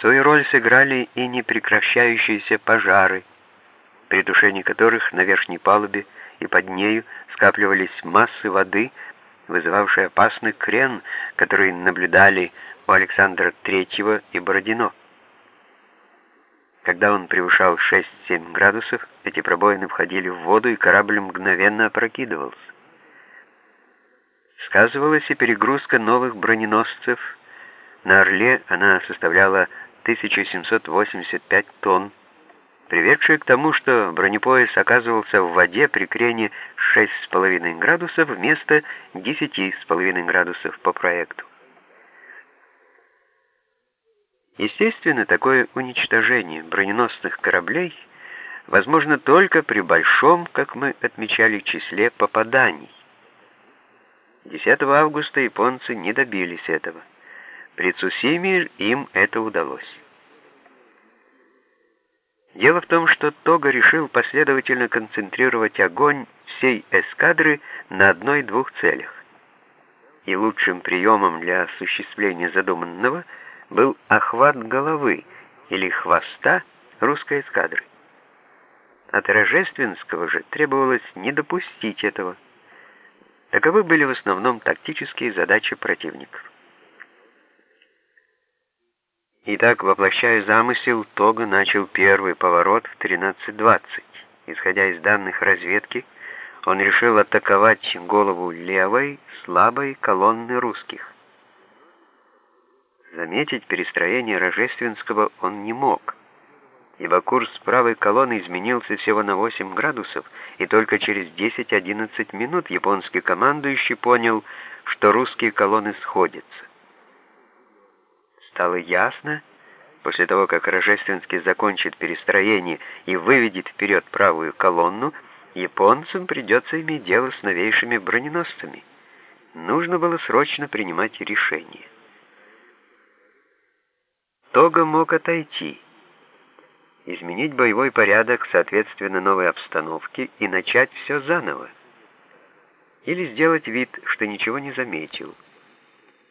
Свою роль сыграли и непрекращающиеся пожары, при тушении которых на верхней палубе и под нею скапливались массы воды, вызывавшие опасный крен, который наблюдали у Александра III и Бородино. Когда он превышал 6-7 градусов, эти пробоины входили в воду, и корабль мгновенно опрокидывался. Сказывалась и перегрузка новых броненосцев. На «Орле» она составляла 1785 тонн, приведшая к тому, что бронепояс оказывался в воде при крене 6,5 градусов вместо 10,5 градусов по проекту. Естественно, такое уничтожение броненосных кораблей возможно только при большом, как мы отмечали, числе попаданий. 10 августа японцы не добились этого. При Цусиме им это удалось. Дело в том, что Тога решил последовательно концентрировать огонь всей эскадры на одной-двух целях. И лучшим приемом для осуществления задуманного был охват головы или хвоста русской эскадры. От Рожественского же требовалось не допустить этого. Таковы были в основном тактические задачи противников. Итак, воплощая замысел, Тога начал первый поворот в 13.20. Исходя из данных разведки, он решил атаковать голову левой, слабой колонны русских. Заметить перестроение Рожественского он не мог, ибо курс правой колонны изменился всего на 8 градусов, и только через 10-11 минут японский командующий понял, что русские колонны сходятся. Стало ясно, после того, как Рожественский закончит перестроение и выведет вперед правую колонну, японцам придется иметь дело с новейшими броненосцами. Нужно было срочно принимать решение. Тога мог отойти, изменить боевой порядок соответственно новой обстановке и начать все заново. Или сделать вид, что ничего не заметил.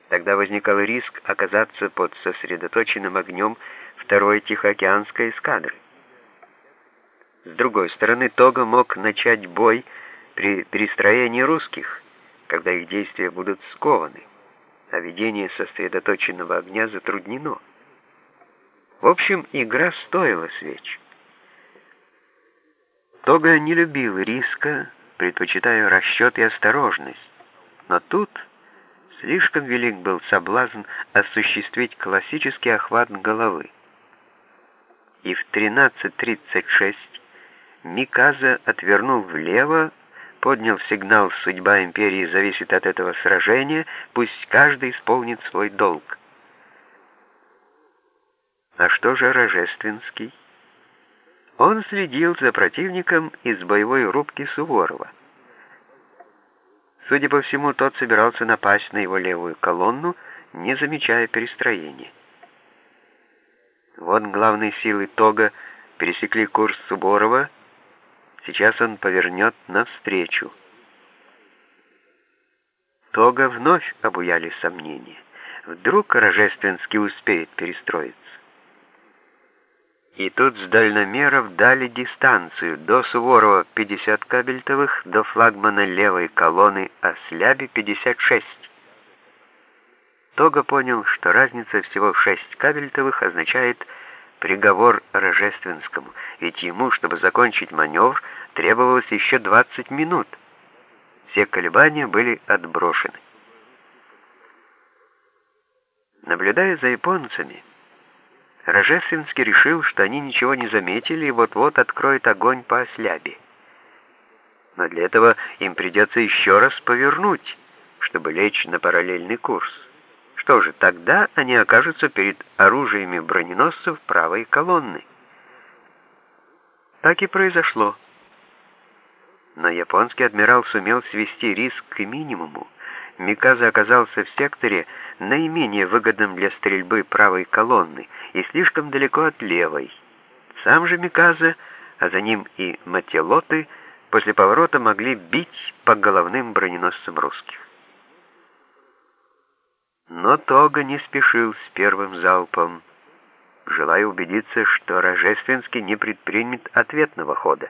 Тогда возникал риск оказаться под сосредоточенным огнем второй Тихоокеанской эскадры. С другой стороны, Тога мог начать бой при перестроении русских, когда их действия будут скованы, а ведение сосредоточенного огня затруднено. В общем, игра стоила свеч. Тога не любил риска, предпочитая расчет и осторожность, но тут... Слишком велик был соблазн осуществить классический охват головы. И в 13.36 Миказа отвернул влево, поднял сигнал «Судьба империи зависит от этого сражения, пусть каждый исполнит свой долг». А что же Рожественский? Он следил за противником из боевой рубки Суворова. Судя по всему, тот собирался напасть на его левую колонну, не замечая перестроения. Вот главные силы Тога пересекли курс Суборова, сейчас он повернет навстречу. Тога вновь обуяли сомнения. Вдруг Рожественский успеет перестроиться. И тут с дальномеров дали дистанцию до Суворова 50 кабельтовых, до флагмана левой колонны Осляби 56. Тога понял, что разница всего в 6 кабельтовых означает приговор Рожественскому, ведь ему, чтобы закончить маневр, требовалось еще 20 минут. Все колебания были отброшены. Наблюдая за японцами, Рожественский решил, что они ничего не заметили и вот-вот откроют огонь по ослябе. Но для этого им придется еще раз повернуть, чтобы лечь на параллельный курс. Что же, тогда они окажутся перед оружиями броненосцев правой колонны. Так и произошло. Но японский адмирал сумел свести риск к минимуму. Миказа оказался в секторе, наименее выгодным для стрельбы правой колонны и слишком далеко от левой. Сам же Миказа, а за ним и Мателоты, после поворота могли бить по головным броненосцам русских. Но Тога не спешил с первым залпом. желая убедиться, что Рожественский не предпримет ответного хода.